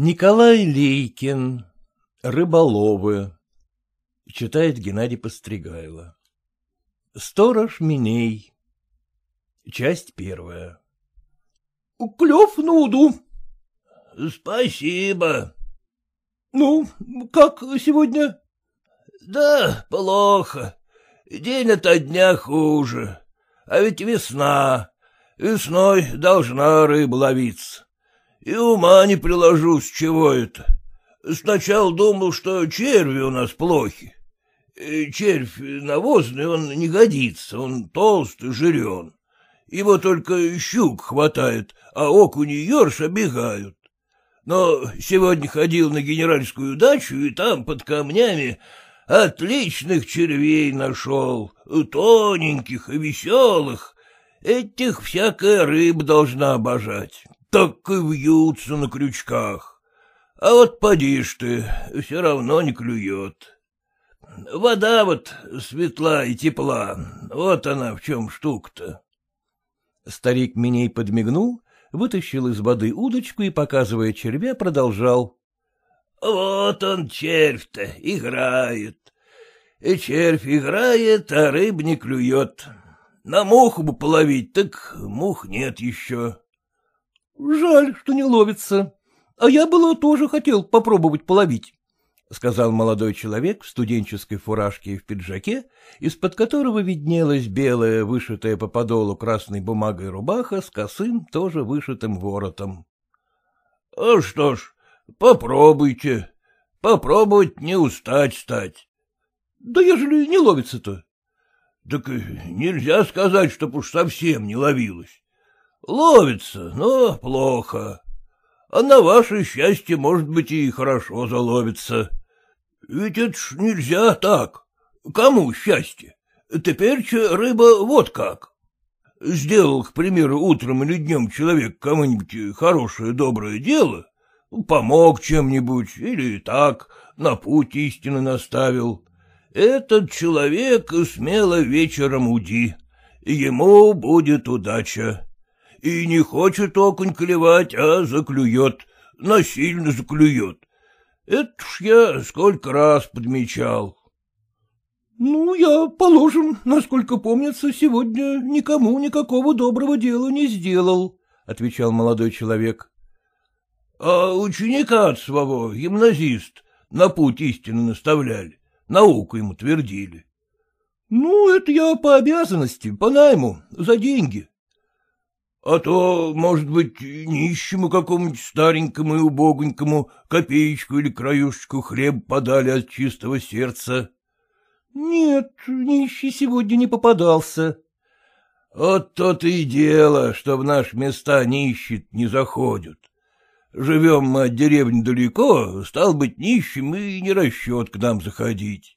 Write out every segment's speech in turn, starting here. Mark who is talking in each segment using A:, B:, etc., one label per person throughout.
A: Николай Лейкин. Рыболовы. Читает Геннадий Постригайло. Сторож Миней. Часть первая.
B: — Клев нуду.
C: — Спасибо.
B: — Ну, как сегодня?
C: — Да, плохо. День ото дня хуже. А ведь весна. Весной должна рыба ловиться. И ума не приложу, с чего это. Сначала думал, что черви у нас плохи. Э, червь навозный, он не годится, он толстый, жирен. Его только щук хватает, а окуни и ерш обегают. Но сегодня ходил на генеральскую дачу, и там под камнями отличных червей нашел, тоненьких и веселых. Этих всякая рыба должна обожать, так и вьются на крючках. А вот поди ж ты, все равно не клюет. Вода вот светла и тепла, вот она в чем штука-то.
A: Старик Миней подмигнул, вытащил из воды удочку и, показывая червя, продолжал.
C: — Вот он, червь-то, играет. И червь играет, а рыб не клюет. На муху бы половить, так мух нет еще.
B: — Жаль, что не ловится. А я было тоже хотел попробовать половить. — сказал молодой человек в студенческой фуражке и в пиджаке, из-под которого виднелась белая, вышитая по подолу красной бумагой рубаха с косым, тоже вышитым воротом.
C: — А что ж, попробуйте. Попробовать не устать стать.
B: — Да ежели не ловится-то?
C: — Так нельзя сказать, чтоб уж совсем не ловилось. Ловится, но плохо. А на ваше счастье, может быть, и хорошо заловится. Ведь это ж нельзя так. Кому счастье? Теперь рыба вот как. Сделал, к примеру, утром или днем человек кому-нибудь хорошее, доброе дело, помог чем-нибудь или так, на путь истины наставил. Этот человек смело вечером уди, ему будет удача. И не хочет окунь клевать, а заклюет, насильно заклюет. Это ж я сколько раз подмечал.
B: — Ну, я, положим, насколько помнится, сегодня никому никакого доброго дела не сделал, — отвечал молодой человек.
C: — А ученика от своего, гимназист, на путь истины наставляли, науку ему твердили.
B: — Ну, это я по обязанности, по найму, за деньги.
C: А то, может быть, нищему какому-нибудь старенькому и убогонькому копеечку или краюшечку хлеб подали от чистого сердца.
B: — Нет, нищий сегодня не попадался.
C: — Вот то-то и дело, что в наши места нищие не заходят. Живем мы от деревни далеко, стал быть нищим и не расчет к нам заходить.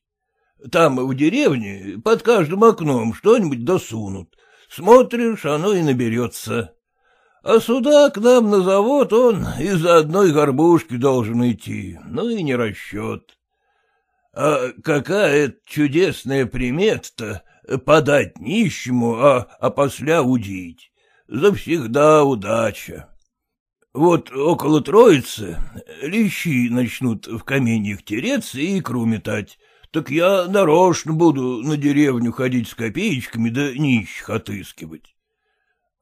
C: Там, в деревне, под каждым окном что-нибудь досунут, Смотришь, оно и наберется. А сюда к нам на завод он из-за одной горбушки должен идти, ну и не расчет. А какая чудесная примета-то подать нищему, а, а после удить. Завсегда удача. Вот около троицы лещи начнут в каменьях тереться и икру метать, так я нарочно буду на деревню ходить с копеечками да нищих отыскивать.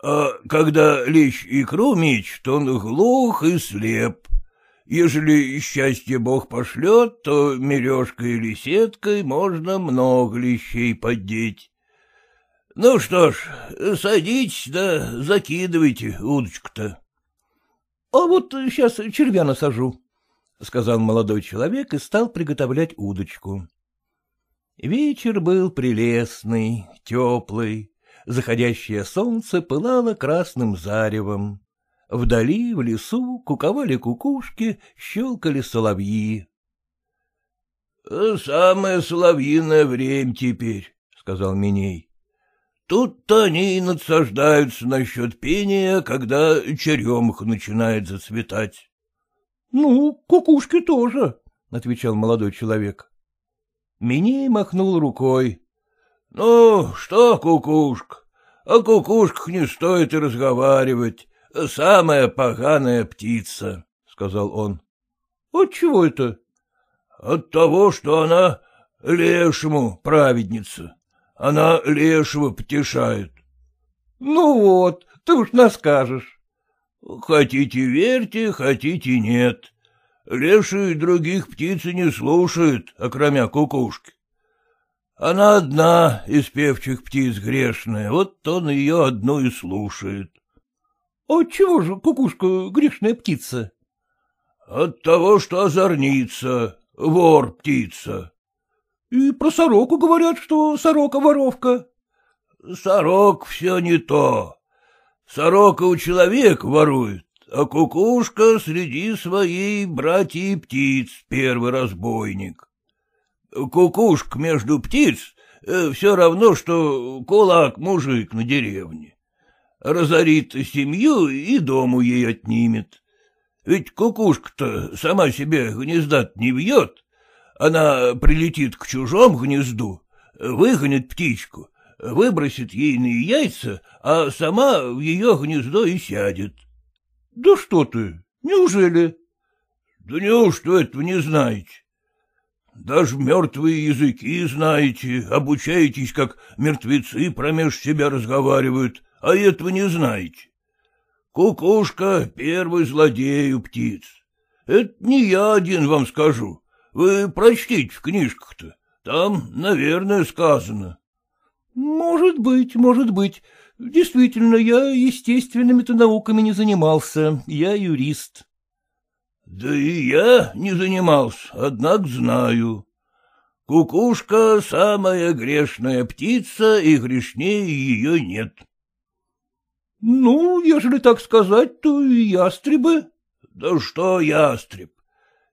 C: А когда лещ икру мечет, он глух и слеп. Ежели счастье Бог пошлет, то мережкой или сеткой можно много лещей поддеть. Ну что ж, садитесь да закидывайте удочку-то.
B: — А вот сейчас червя насажу, — сказал молодой человек и стал приготовлять удочку. Вечер был прелестный, теплый, заходящее солнце пылало красным заревом. Вдали, в лесу, куковали кукушки, щелкали соловьи.
C: — Самое соловьиное время теперь, — сказал Миней. — Тут-то они и надсаждаются насчет пения, когда черемуха начинает зацветать.
B: — Ну, кукушки тоже, — отвечал молодой человек. Миней махнул рукой.
C: — Ну, что, кукушка, о кукушках не стоит и разговаривать. Самая поганая птица, — сказал он.
B: — Отчего это?
C: — От того, что она лешему праведница. Она лешего потешает.
B: — Ну вот, ты уж наскажешь.
C: — Хотите верьте, хотите нет. Леший других птиц не слушает, окромя кукушки. Она одна из певчих птиц грешная, вот он ее одну и слушает.
B: — А чего же кукушка грешная птица?
C: — От того, что озорница, вор птица.
B: — И про сороку говорят, что сорока-воровка.
C: — Сорок все не то. Сорока у человека ворует, а кукушка среди своей братьев птиц первый разбойник. Кукушка между птиц э, все равно, что кулак-мужик на деревне. Разорит семью и дому ей отнимет. Ведь кукушка-то сама себе гнезда не вьет. Она прилетит к чужому гнезду, выгонит птичку, выбросит ейные яйца, а сама в ее гнездо и сядет.
B: — Да что ты, неужели?
C: — Да неужто этого не знаете? Даже мертвые языки знаете, обучаетесь, как мертвецы промеж себя разговаривают, а этого не знаете. Кукушка — первый злодей у птиц. Это не я один вам скажу. Вы прочтите в книжках-то. Там, наверное, сказано.
B: — Может быть, может быть. Действительно, я естественными-то науками не занимался. Я юрист.
C: Да и я не занимался, однако знаю. Кукушка — самая грешная птица, и грешнее ее нет.
B: — Ну, ежели так сказать, то и ястребы.
C: — Да что ястреб?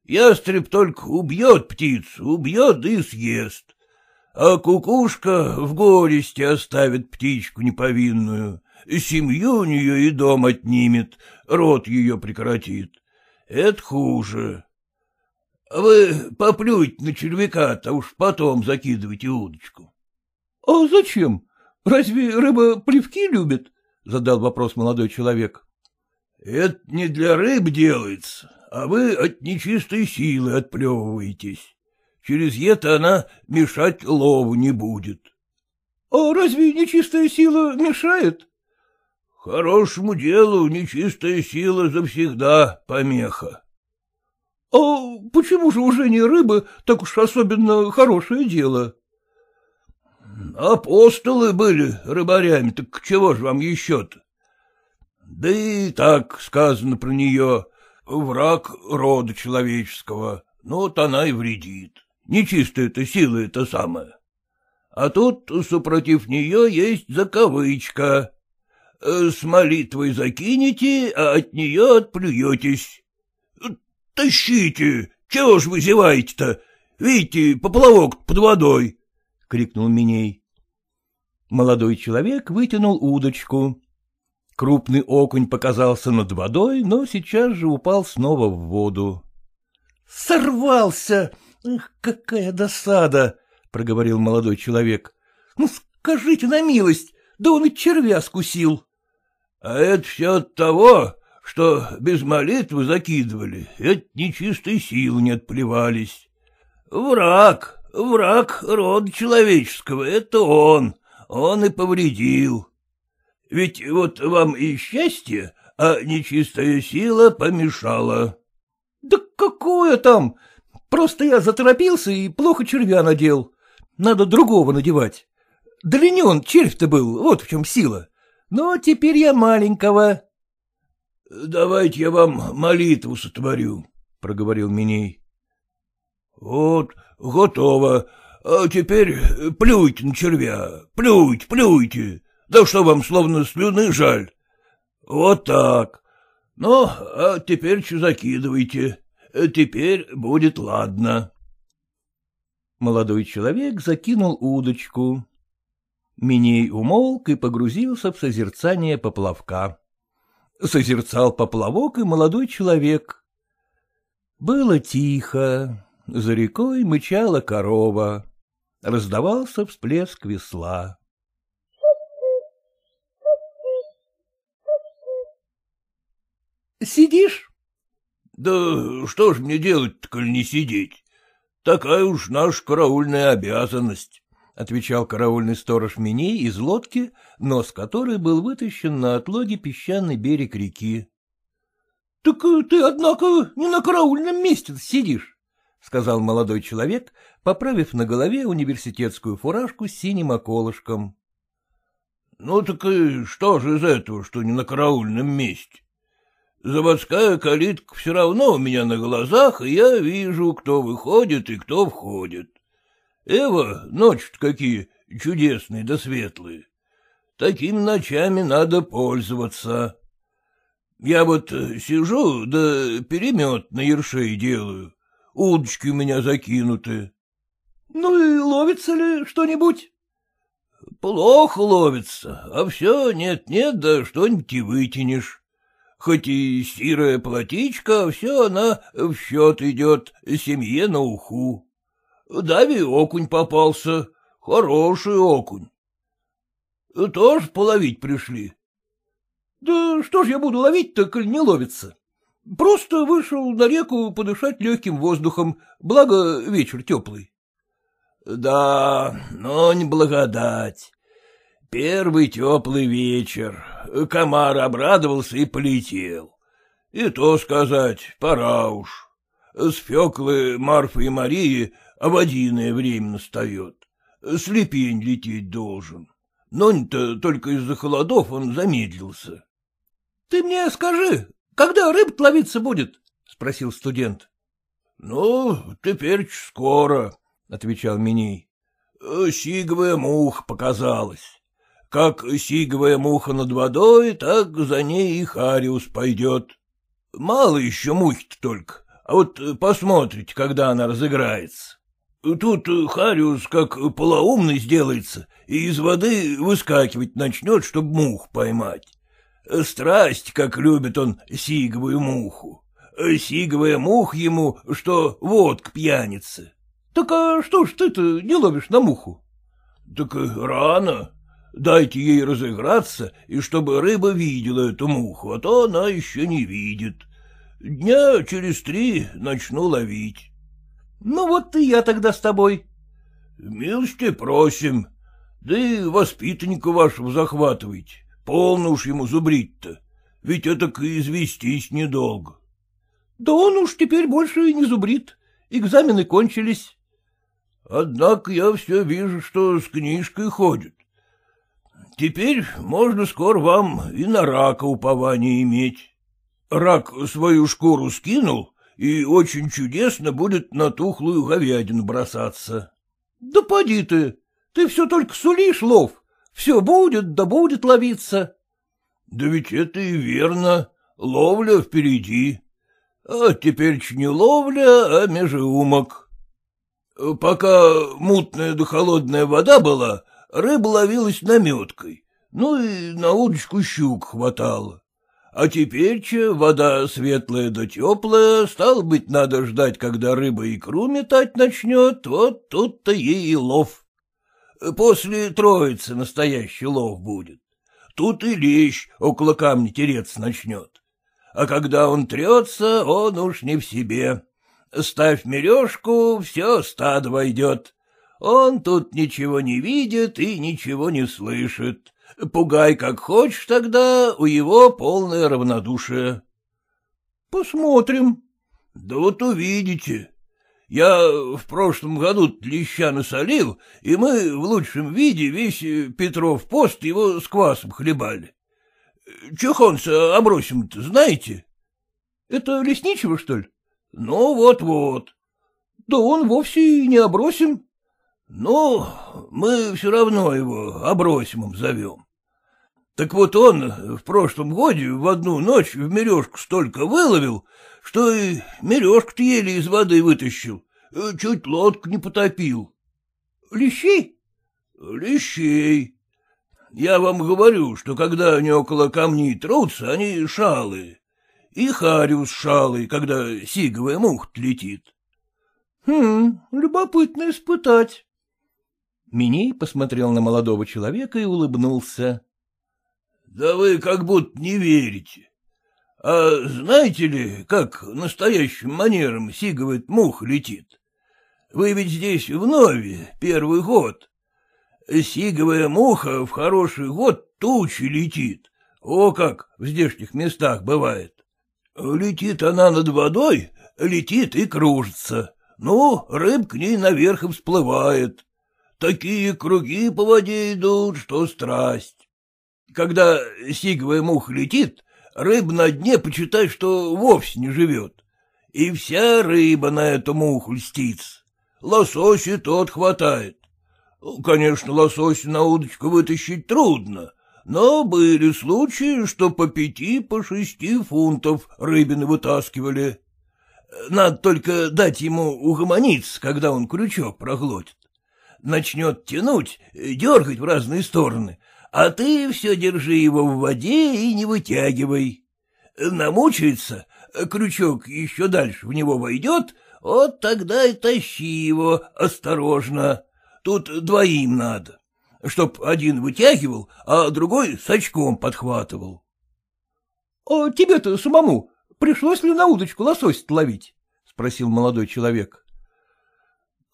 C: Ястреб только убьет птицу, убьет и съест. А кукушка в горести оставит птичку неповинную, семью у нее и дом отнимет, род ее прекратит. Это хуже. Вы поплюйте на червяка-то, уж потом закидывайте удочку.
B: — А зачем? Разве рыба плевки любит? — задал вопрос молодой человек.
C: — Это не для рыб делается, а вы от нечистой силы отплевываетесь. Через это она мешать лову не будет.
B: — А разве нечистая сила мешает?
C: Хорошему делу нечистая сила завсегда помеха.
B: — А почему же уже не рыбы так уж особенно хорошее дело?
C: — Апостолы были рыбарями, так чего же вам еще-то? Да и так сказано про нее, враг рода человеческого, ну вот она и вредит. Нечистая-то сила это самая. А тут, супротив нее, есть заковычка — Э, с молитвой закинете, а от нее отплюетесь. Тащите! Чего ж вы зеваете-то? Видите, поплавок под водой! — крикнул Миней.
B: Молодой человек вытянул удочку. Крупный окунь показался над водой, но сейчас же упал снова в воду. — Сорвался! Эх, какая досада! — проговорил молодой человек. — Ну, скажите на милость, да он и червя скусил.
C: — А это все от того, что без молитвы закидывали, от нечистой силы не отплевались. Враг, враг рода человеческого — это он, он и повредил. Ведь вот вам и счастье, а нечистая сила помешала.
B: — Да какое там? Просто я заторопился и плохо червя надел. Надо другого надевать. Длинен червь-то был, вот в чем сила. Но теперь я маленького.
C: — Давайте я вам молитву сотворю, — проговорил Миней. — Вот, готово. А теперь плюйте на червя, плюйте, плюйте. Да что вам, словно слюны жаль. Вот так. Ну, а теперь что закидывайте. Теперь будет ладно.
B: Молодой человек закинул удочку. Миней умолк и погрузился в созерцание поплавка. Созерцал поплавок и молодой человек. Было тихо, за рекой мычала корова. Раздавался всплеск весла. — Сидишь?
C: Да что ж мне делать-то, коль не сидеть? Такая уж наша караульная обязанность, —
A: отвечал караульный сторож Миней из лодки, нос которой был вытащен на отлоге песчаный берег реки.
B: — Так ты, однако, не на караульном месте сидишь, — сказал молодой человек, поправив на голове университетскую фуражку с синим околышком.
C: — Ну так и что же из этого, что не на караульном месте? Заводская калитка все равно у меня на глазах, и я вижу, кто выходит и кто входит. Эва, ночи-то какие чудесные да светлые. Такими ночами надо пользоваться. Я вот сижу, да перемет на ершей делаю. Удочки у меня закинуты.
B: — Ну и ловится ли что-нибудь?
C: — Плохо ловится, а все нет-нет, да что-нибудь и вытянешь. Хоть и серая платичка, все она в счет идет семье на уху. Дави окунь попался, хороший окунь. Тоже половить пришли.
B: — Да что ж я буду ловить-то, коль не ловится? Просто вышел на реку подышать легким воздухом, благо вечер теплый.
C: — Да, но не благодать. Первый теплый вечер. Комар обрадовался и полетел. И то сказать, пора уж. С Феклы, Марфы и Марии ободиное время настает. Слепень лететь должен. Но-то только из-за холодов он замедлился.
B: — Ты мне скажи, когда рыб ловиться будет? — спросил студент.
C: — Ну, теперь скоро, — отвечал Миней. — Сиговая муха показалась. Как сиговая муха над водой, так за ней и Хариус пойдет. Мало еще мухи-то только, а вот посмотрите, когда она разыграется. Тут Хариус как полоумный сделается и из воды выскакивать начнет, чтобы мух поймать. Страсть, как любит он сиговую муху. Сиговая мух ему, что водка пьяница.
B: — Так а что ж ты-то не ловишь на муху?
C: — Так рано. Дайте ей разыграться, и чтобы рыба видела эту муху, а то она еще не видит. Дня через три начну ловить.
B: — Ну вот и я тогда с тобой.
C: — Милости просим. Да и воспитанника вашего захватывайте. Полно уж ему зубрить-то. Ведь это к известись недолго.
B: — Да он уж теперь больше и не зубрит. Экзамены кончились.
C: — Однако я все вижу, что с книжкой ходит. Теперь можно скоро вам и на рака упование иметь. Рак свою шкуру скинул, и очень чудесно будет на тухлую говядину бросаться.
B: — Да поди ты, ты все только сулишь лов, все будет да будет ловиться.
C: — Да ведь это и верно, ловля впереди. А теперь не ловля, а межеумок. Пока мутная да холодная вода была, рыба ловилась наметкой, ну и на удочку щук хватало. А теперь-че вода светлая да теплая, стало быть, надо ждать, когда рыба икру метать начнет, вот тут-то ей и лов. После троицы настоящий лов будет. Тут и лещ около камня тереться начнет. А когда он трется, он уж не в себе. Ставь мережку, все стадо войдет. Он тут ничего не видит и ничего не слышит. Пугай как хочешь тогда, у его полное равнодушие.
B: — Посмотрим.
C: — Да вот увидите. Я в прошлом году леща насолил, и мы в лучшем виде весь Петров пост его с квасом хлебали. Чехонца обросим-то знаете?
B: — Это лесничего, что ли?
C: — Ну, вот-вот.
B: — Да он вовсе и не обросим.
C: — Ну, мы все равно его обросимом зовем. Так вот он в прошлом годе в одну ночь в мережку столько выловил, что и мережку-то еле из воды вытащил, чуть лодку не потопил.
B: — Лещей?
C: — Лещей. Я вам говорю, что когда они около камней трутся, они шалые. И хариус шалый, когда сиговая муха летит.
B: — Хм, любопытно испытать.
A: Миней посмотрел на молодого человека и улыбнулся.
C: — Да вы как будто не верите. А знаете ли, как настоящим манером сиговает мух летит? Вы ведь здесь вновь, первый год. Сиговая муха в хороший год тучи летит. О, как в здешних местах бывает. Летит она над водой, летит и кружится. Ну, рыб к ней наверх и всплывает. Такие круги по воде идут, что страсть. Когда сиговая муха летит, рыба на дне, почитай, что вовсе не живет. И вся рыба на эту муху льстится. Лосось и тот хватает. Конечно, лосось на удочку вытащить трудно, но были случаи, что по пяти, по шести фунтов рыбины вытаскивали. Надо только дать ему угомониться, когда он крючок проглотит. Начнет тянуть, дергать в разные стороны, а ты все держи его в воде и не вытягивай. Намучается, крючок еще дальше в него войдет, вот тогда и тащи его осторожно. Тут двоим надо чтоб один вытягивал, а другой с очком подхватывал.
B: — А тебе-то самому пришлось ли на удочку лосось ловить? — спросил молодой человек.
C: —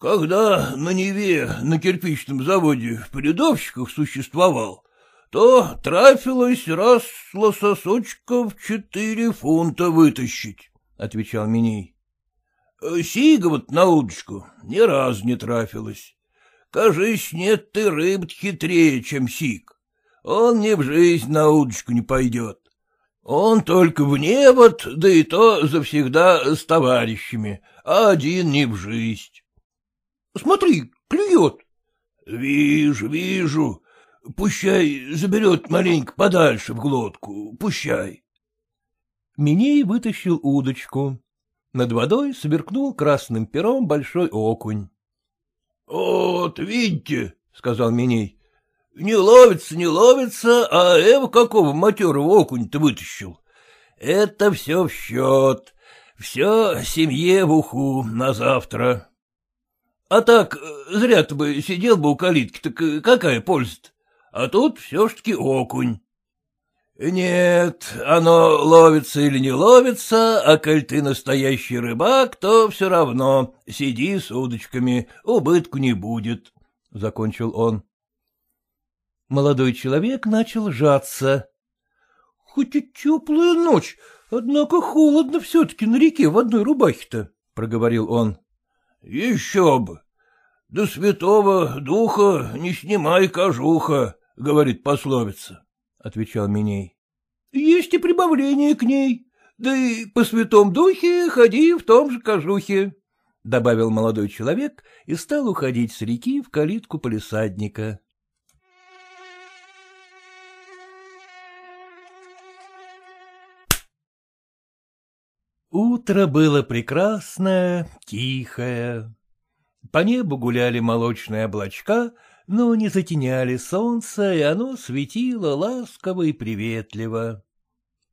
C: Когда на Неве на кирпичном заводе в передовщиках существовал, то трафилось раз лососочков четыре фунта вытащить, — отвечал Миней. — Сига вот на удочку ни разу не трафилось. Кажись, нет ты рыб хитрее, чем сик. Он ни в жизнь на удочку не пойдет. Он только в невод, да и то завсегда с товарищами, а один не в жизнь.
B: — Смотри, клюет.
C: — Вижу, вижу. Пущай заберет маленько подальше в глотку, пущай.
B: Миней вытащил удочку. Над водой сверкнул красным пером большой окунь.
C: — Вот, видите, — сказал Миней, — не ловится, не ловится, а Эва какого матерого окунь-то вытащил. Это все в счет, все семье в уху на завтра. А так, зря ты бы сидел бы у калитки, так какая польза-то? А тут все ж таки окунь. Нет, оно ловится или не ловится, а коль ты настоящий рыбак, то все равно сиди с удочками, убытку не будет, — закончил он.
B: Молодой человек начал жаться. — Хоть и теплая ночь, однако холодно все-таки на реке в одной рубахе-то, — проговорил он.
C: — Еще бы! До святого духа не снимай кожуха, — говорит пословица. — отвечал Миней.
B: — Есть и прибавление к ней. Да и по святом духе ходи в том же кожухе, — добавил молодой человек и стал уходить с реки в калитку полисадника. Утро было прекрасное, тихое. По небу гуляли молочные облачка, но не затеняли солнце, и оно светило ласково и приветливо.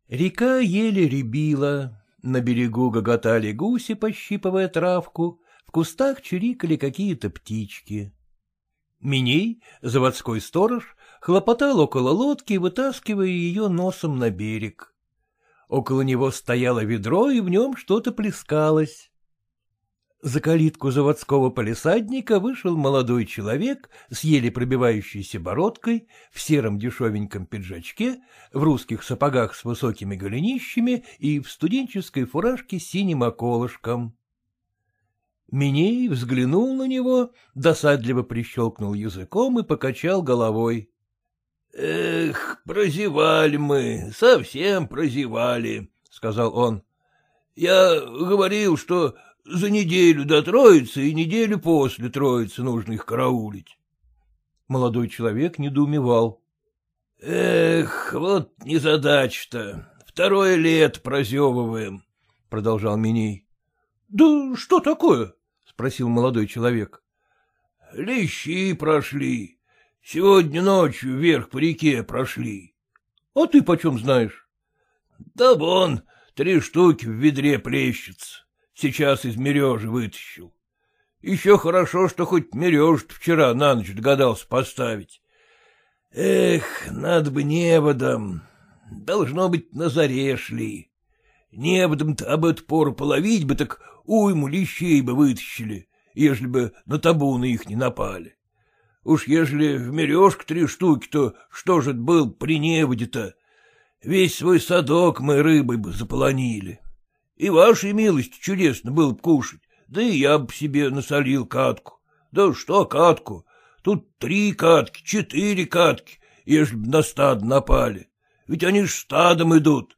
B: Река еле рябила, на берегу гоготали гуси, пощипывая травку, в кустах чирикали какие-то птички. Миней, заводской сторож, хлопотал около лодки, вытаскивая ее носом на берег. Около него стояло ведро, и в нем что-то плескалось. За калитку заводского полисадника вышел молодой человек с еле пробивающейся бородкой, в сером дешевеньком пиджачке, в русских сапогах с высокими голенищами и в студенческой фуражке с синим околышком. Миней взглянул на него, досадливо прищелкнул языком и покачал головой.
C: — Эх, прозевали мы, совсем прозевали, — сказал он. — Я говорил, что за неделю до Троицы и неделю после Троицы нужно их караулить.
B: Молодой человек недоумевал.
C: — Эх, вот незадача-то. Второе лет прозевываем, — продолжал Миней.
B: — Да что такое? — спросил молодой человек.
C: — Лещи прошли. Сегодня ночью вверх по реке прошли.
B: — А ты почем знаешь?
C: — Да вон, три штуки в ведре плещутся. Сейчас из мережи вытащил. Еще хорошо, что хоть мереж вчера на ночь догадался поставить. Эх, надо бы неводом. Должно быть, на заре шли. Неводом-то об эту пору половить бы, так уйму лещей бы вытащили, ежели бы на табуны их не напали. Уж ежели в мережку три штуки, то что же это был при неводе-то? Весь свой садок мы рыбой бы заполонили. И вашей милости чудесно было бы кушать, да и я бы себе насолил катку. Да что катку? Тут три катки, четыре катки, ежели бы на стад напали. Ведь они ж стадом идут.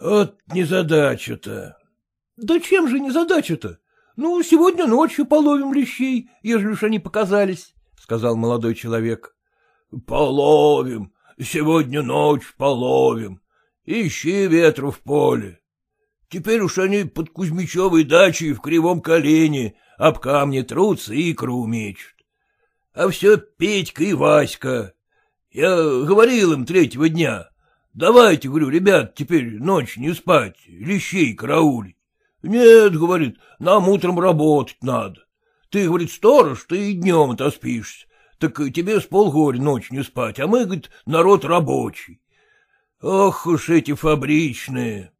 C: Вот незадача-то.
B: — Да чем же незадача-то? Ну, сегодня ночью половим лещей, ежели уж они показались, — сказал молодой человек.
C: — Половим, сегодня ночь половим. Ищи ветру в поле. Теперь уж они под Кузьмичевой дачей в кривом колене об камни трутся и икру мечут. А все Петька и Васька. Я говорил им третьего дня. Давайте, говорю, ребят, теперь ночь не спать, лещей караулить. Нет, говорит, нам утром работать надо. Ты, говорит, сторож, ты и днем отоспишься. Так тебе с полгоря ночь не спать, а мы, говорит, народ рабочий. Ох уж эти фабричные.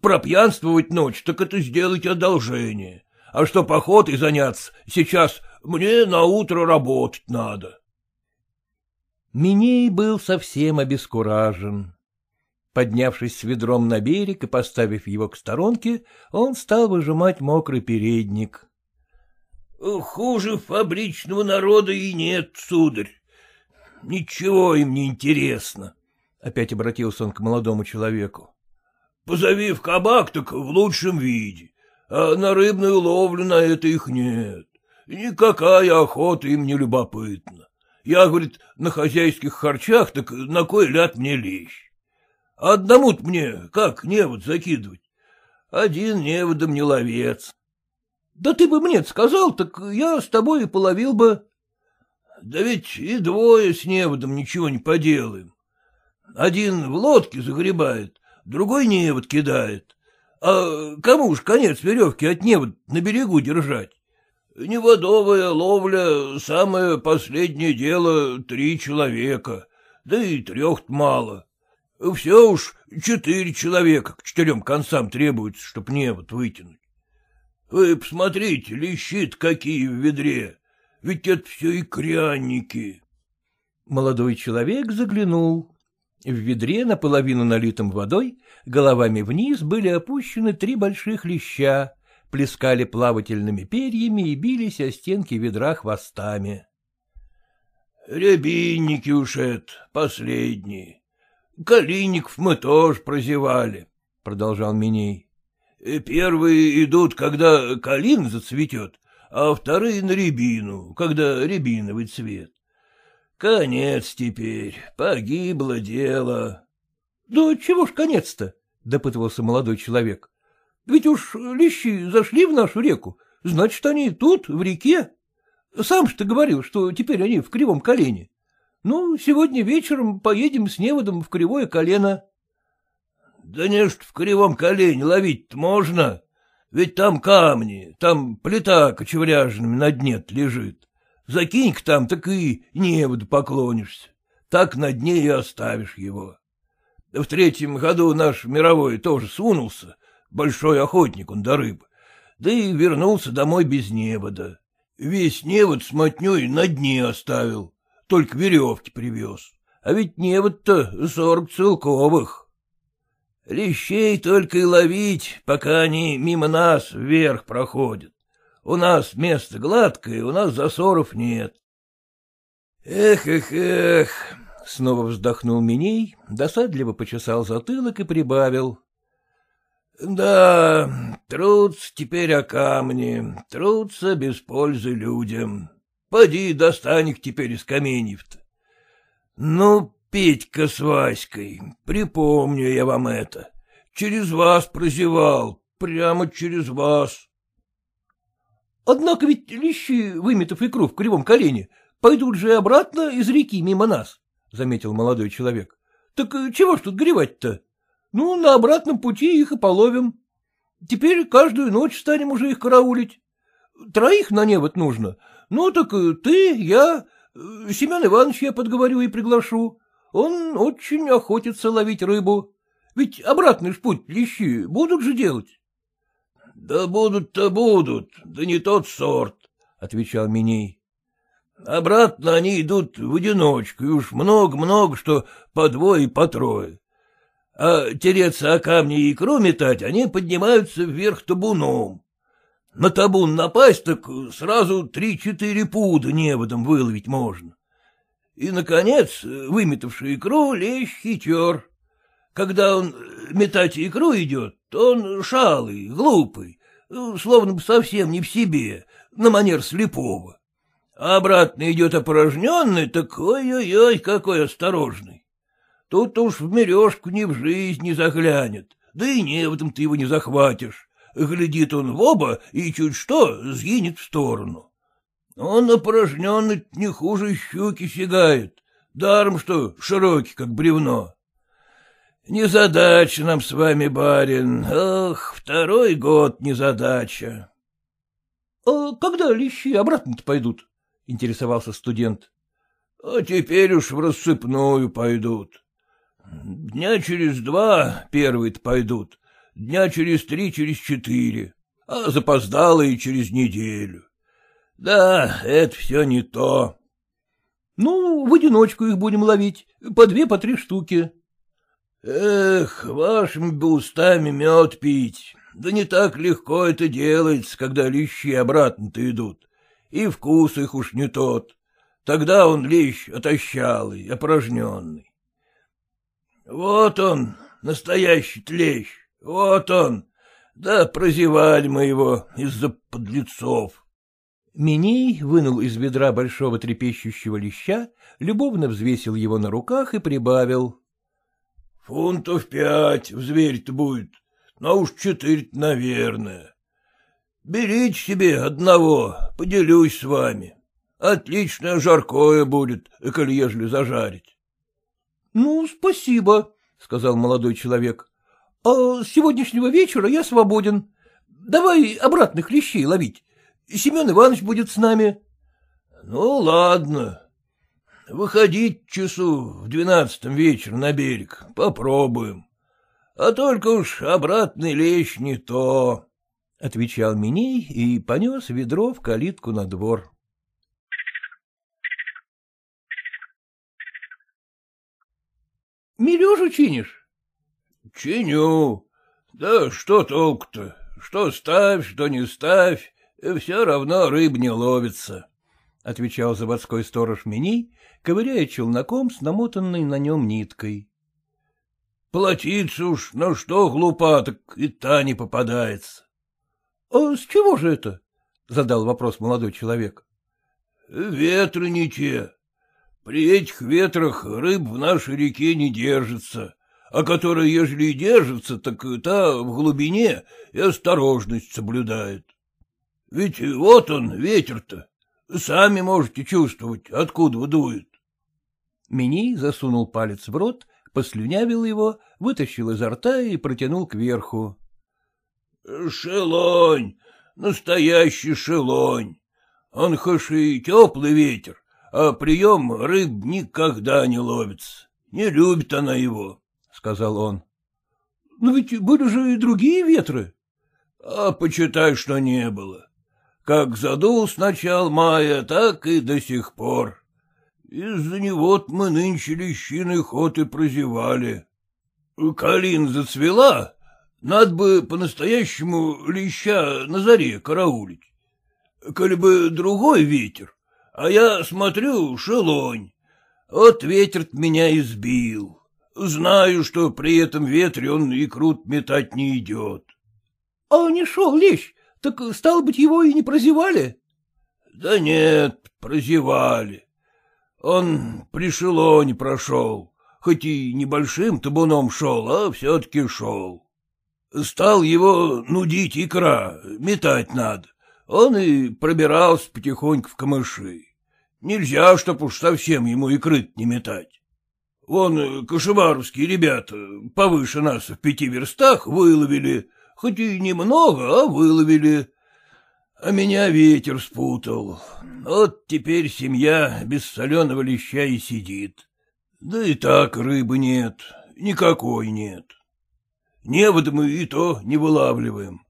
C: Пропьянствовать ночь, так это сделать одолжение. А что охотой заняться, сейчас мне на утро работать надо.
B: Миней был совсем обескуражен. Поднявшись с ведром на берег и поставив его к сторонке, он стал выжимать мокрый передник.
C: — Хуже фабричного народа и нет, сударь. Ничего им не интересно. Опять обратился он к молодому человеку. — Позови в кабак, так в лучшем виде, а на рыбную ловлю на это их нет. Никакая охота им не любопытна. Я, говорит, на хозяйских харчах, так на кой ляд мне лещ? Одному-то мне как невод закидывать? Один неводом не ловец.
B: — Да ты бы мне сказал, так я с тобой и половил бы.
C: — Да ведь и двое с неводом ничего не поделаем. Один в лодке загребает, другой невод кидает. А кому уж конец веревки от невод на берегу держать? Неводовая ловля — самое последнее дело три человека, да и трех мало. Все уж четыре человека к четырем концам требуется, чтоб невод вытянуть. Вы посмотрите, лещит какие в ведре, ведь это все и кряники.
B: Молодой человек заглянул. В ведре, наполовину налитым водой, головами вниз были опущены три больших леща, плескали плавательными перьями и бились о стенки ведра хвостами.
C: — Рябинники уж это, последние. Калиников мы тоже прозевали, — продолжал Миней. — Первые идут, когда калин зацветет, а вторые на рябину, когда рябиновый цвет. Конец теперь, погибло дело.
B: — Да чего ж конец-то? — допытывался молодой человек. Ведь уж лещи зашли в нашу реку, значит, они тут, в реке. Сам же ты говорил, что теперь они в кривом колене. Ну, сегодня вечером поедем с неводом в кривое колено.
C: — Да не ж в кривом колене ловить можно. Ведь там камни, там плита кочевряженными на дне лежит. Закинь-ка там, так и неводу поклонишься. Так на дне и оставишь его. В третьем году наш мировой тоже сунулся, Большой охотник он до рыбы. Да и вернулся домой без невода. Весь невод с мотней на дне оставил, только веревки привез. А ведь невод-то сорок целковых. Лещей только и ловить, пока они мимо нас вверх проходят. У нас место гладкое, у нас засоров нет. Эх, эх, эх, снова вздохнул Миней, досадливо почесал затылок и прибавил. Да, трутся теперь о камне, трутся без пользы людям. Поди, достань их теперь из каменьев-то. Ну, Петька с Васькой, припомню я вам это. Через вас прозевал, прямо через вас.
B: Однако ведь лещи, выметав икру в кривом колене, пойдут же обратно из реки мимо нас, — заметил молодой человек. — Так чего ж тут горевать-то? Ну, на обратном пути их и половим. Теперь каждую ночь станем уже их караулить. Троих на невод нужно. Ну, так ты, я, Семен Иванович я подговорю и приглашу. Он очень охотится ловить рыбу. Ведь обратный ж путь лещи будут же делать?
C: — Да будут-то будут, да не тот сорт, — отвечал Миней. — Обратно они идут в одиночку, и уж много-много, что по двое и по трое. А тереться о камни и икру метать они поднимаются вверх табуном. На табун напасть, так сразу три-четыре пуда неводом выловить можно. И, наконец, выметавший икру, лещ хитер. Когда он метать икру идет, то он шалый, глупый, словно бы совсем не в себе, на манер слепого. А обратно идет опорожненный, так ой-ой-ой, какой осторожный. Тут уж в мережку ни в жизнь не заглянет, да и неводом ты его не захватишь. Глядит он в оба и чуть что сгинет в сторону. Он опорожненный не хуже щуки сигает, даром что широкий, как бревно. Незадача нам с вами, барин, ох, второй год незадача.
B: — А когда лещи обратно-то пойдут? — интересовался студент.
C: — А теперь уж в рассыпную пойдут. Дня через два первые-то пойдут, дня через три, через четыре, а запоздалые через неделю. Да, это все не то.
B: — Ну, в одиночку их будем ловить, по две, по три штуки.
C: — Эх, вашими бы устами мед пить. Да не так легко это делается, когда лещи обратно-то идут. И вкус их уж не тот. Тогда он лещ отощалый, опорожненный. Вот он, настоящий тлещ, вот он. Да прозевали мы его из-за подлецов.
B: Миней вынул из ведра большого трепещущего леща, любовно взвесил его на руках и прибавил.
C: — Фунтов пять в зверь-то будет, но уж четыре наверное. Берите себе одного, поделюсь с вами. Отличное жаркое будет, коли ежели зажарить.
B: — Ну, спасибо, — сказал молодой человек. — А с сегодняшнего вечера я свободен. Давай обратных лещей ловить. Семен Иванович будет с нами.
C: — Ну, ладно. Выходить часу в двенадцатом вечера на берег. Попробуем. А только уж обратный лещ не то, — отвечал Миней и понес ведро в калитку на двор.
B: — Мережу чинишь?
C: — Чиню. Да что толку-то? Что ставь, что не ставь, все равно рыб не ловится, — отвечал заводской сторож Миней, ковыряя челноком с намотанной на нем ниткой. — Платиться уж на что глупа, так и та не попадается.
B: — А с чего же это? — задал вопрос молодой человек.
C: — Ветры не те. При этих ветрах рыб в нашей реке не держится, а которая, ежели и держится, так та в глубине и осторожность соблюдает. Ведь вот он, ветер-то, сами можете чувствовать, откуда дует.
B: Мини засунул палец в рот, послюнявил его, вытащил изо рта и протянул кверху.
C: — Шелонь, настоящий шелонь. Он хоть и теплый ветер, а прием рыб никогда не ловится. Не любит она его, — сказал он.
B: — Но ведь были же и другие ветры.
C: — А почитай, что не было. Как задул с начала мая, так и до сих пор. Из-за него мы нынче лещиный ход и прозевали. Калин зацвела, надо бы по-настоящему леща на заре караулить. Коли бы другой ветер, а я смотрю, шелонь. Вот ветер меня избил. Знаю, что при этом ветре он и крут метать не идет.
B: — А не шел лещ, так, стало быть, его и не прозевали?
C: — Да нет, прозевали. Он при шелоне прошел, хоть и небольшим табуном шел, а все-таки шел. Стал его нудить икра, метать надо. Он и пробирался потихоньку в камыши. Нельзя, чтоб уж совсем ему и крыт не метать. Вон кашеваровские ребята повыше нас в пяти верстах выловили, хоть и немного, а выловили. А меня ветер спутал. Вот теперь семья без соленого леща и сидит. Да и так рыбы нет, никакой нет. неводом и то не вылавливаем.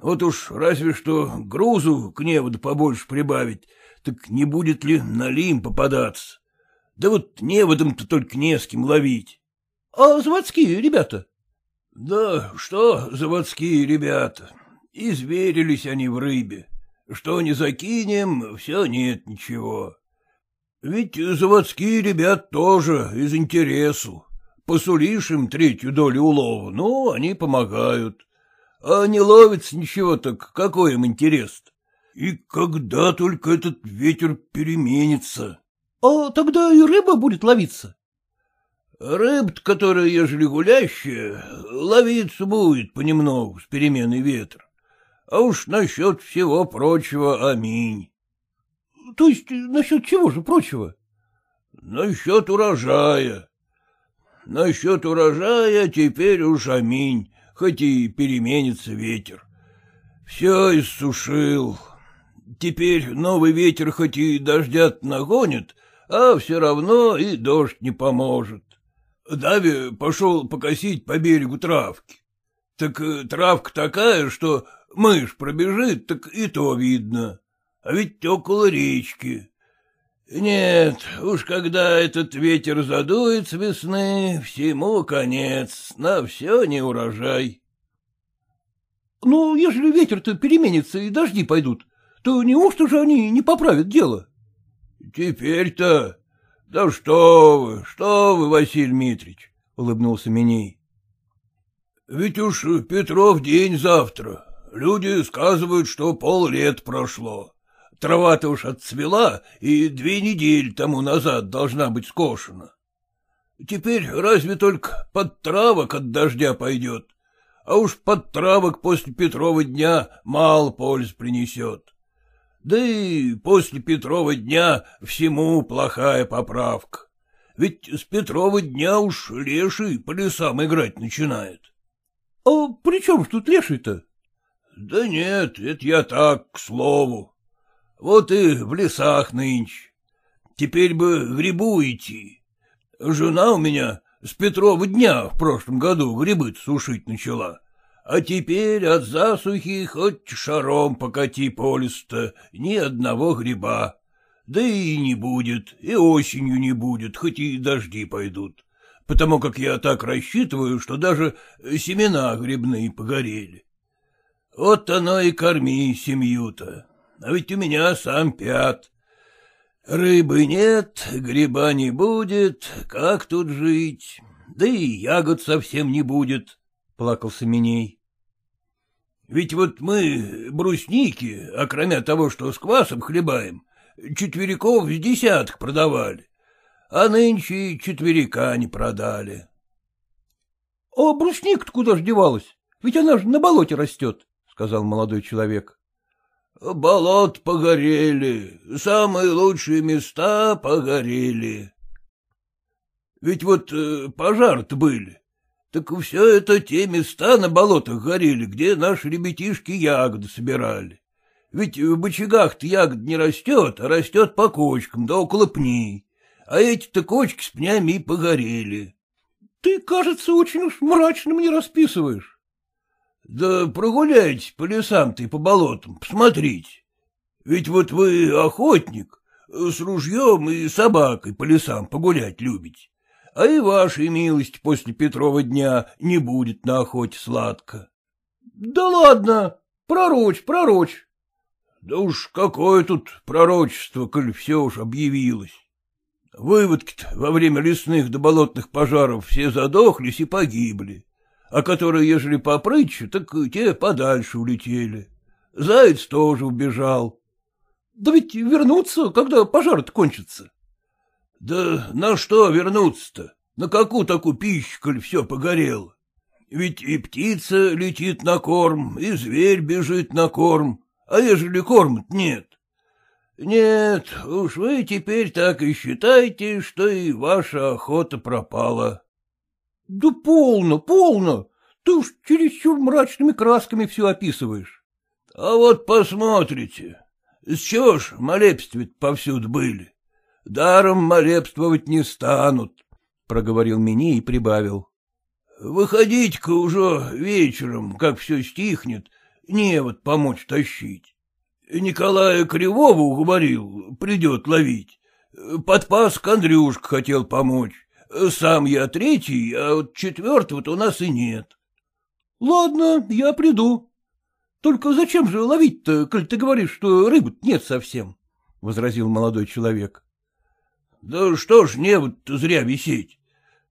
C: Вот уж разве что грузу к неводу побольше прибавить, так не будет ли налим попадаться? Да вот неводом-то только не с кем ловить.
B: — А заводские ребята?
C: — Да что заводские ребята, изверились они в рыбе. Что не закинем, все нет ничего. Ведь заводские ребят тоже из интересу. Посулишь им третью долю улова, ну, они помогают. А не ловится ничего, так какой им интерес -то? И когда только этот ветер переменится?
B: — А тогда и рыба будет ловиться?
C: — Рыба, которая, ежели гулящая, ловиться будет понемногу с переменой ветра. А уж насчет всего прочего аминь.
B: — То есть насчет чего же прочего?
C: — Насчет урожая. Насчет урожая теперь уж аминь, хоть и переменится ветер. Все иссушил. Теперь новый ветер хоть и дождят нагонит, а все равно и дождь не поможет. Дави пошел покосить по берегу травки. Так э, травка такая, что мышь пробежит, так и то видно. А ведь около речки. Нет, уж когда этот ветер задует с весны, всему конец, на все не урожай.
B: Ну, ежели ветер-то переменится и дожди пойдут, то неужто же они не поправят дело?
C: Теперь-то... Да что вы, что вы, Василий Митрич, — улыбнулся Миней. Ведь уж Петров день завтра. Люди сказывают, что пол лет прошло. Трава-то уж отцвела, и две недели тому назад должна быть скошена. Теперь разве только под травок от дождя пойдет, а уж под травок после Петрова дня мало пользы принесет. Да и после Петрова дня всему плохая поправка. Ведь с Петрова дня уж леший по лесам играть начинает.
B: — А при чем ж тут леший-то?
C: — Да нет, это я так, к слову. Вот и в лесах нынче. Теперь бы грибу идти. Жена у меня с Петрова дня в прошлом году грибы сушить начала. А теперь от засухи хоть шаром покати по лесу-то, ни одного гриба. Да и не будет, и осенью не будет, хоть и дожди пойдут. Потому как я так рассчитываю, что даже семена грибные погорели. Вот оно и корми семью-то а ведь у меня сам пят. Рыбы нет, гриба не будет, как тут жить? Да и ягод совсем не будет, — плакался Миней. Ведь вот мы, брусники, а кроме того, что с квасом хлебаем, четвериков с десяток продавали, а нынче четверика не продали.
B: — А брусника-то куда ж девалась? Ведь она же на болоте растет, — сказал молодой человек.
C: Болот погорели, самые лучшие места погорели. Ведь вот э, пожар-то были. Так все это те места на болотах горели, где наши ребятишки ягоды собирали. Ведь в бочагах-то ягод не растет, а растет по кочкам, да около пней. А эти-то кочки с пнями и погорели.
B: Ты, кажется, очень уж мрачно мне расписываешь.
C: Да прогуляйтесь по лесам-то по болотам, посмотрите. Ведь вот вы охотник, с ружьем и собакой по лесам погулять любите. А и вашей милости после Петрова дня не будет на охоте сладко.
B: — Да ладно, пророчь, пророчь.
C: — Да уж какое тут пророчество, коль все уж объявилось. Выводки-то во время лесных да болотных пожаров все задохлись и погибли а которые, ежели попрытче, так те подальше улетели. Заяц тоже убежал.
B: — Да ведь вернуться, когда пожар кончится.
C: — Да на что вернуться-то? На какую такую пищу, коль все погорело? Ведь и птица летит на корм, и зверь бежит на корм, а ежели корм нет? Нет, уж вы теперь так и считаете, что и ваша охота пропала.
B: — Да полно, полно. Ты уж чересчур мрачными красками все описываешь.
C: — А вот посмотрите. С чего ж молебствия повсюду были? Даром молебствовать не станут, — проговорил Мини и прибавил. — Выходите-ка уже вечером, как все стихнет, не вот помочь тащить. Николая Кривого уговорил, придет ловить. Подпас Андрюшка хотел помочь. Сам я третий, а вот четвертого-то у нас и нет.
B: — Ладно, я приду. Только зачем же ловить-то, коль ты говоришь, что рыбы нет совсем? — возразил молодой человек.
C: — Да что ж не вот зря висеть.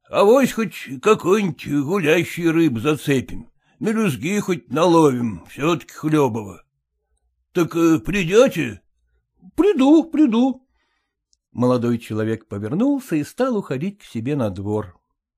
C: А вось хоть какой-нибудь гулящий рыб зацепим, мелюзги хоть наловим, все-таки хлебово. Так э, придете?
B: — Приду, приду. Молодой человек повернулся и стал уходить к себе на двор.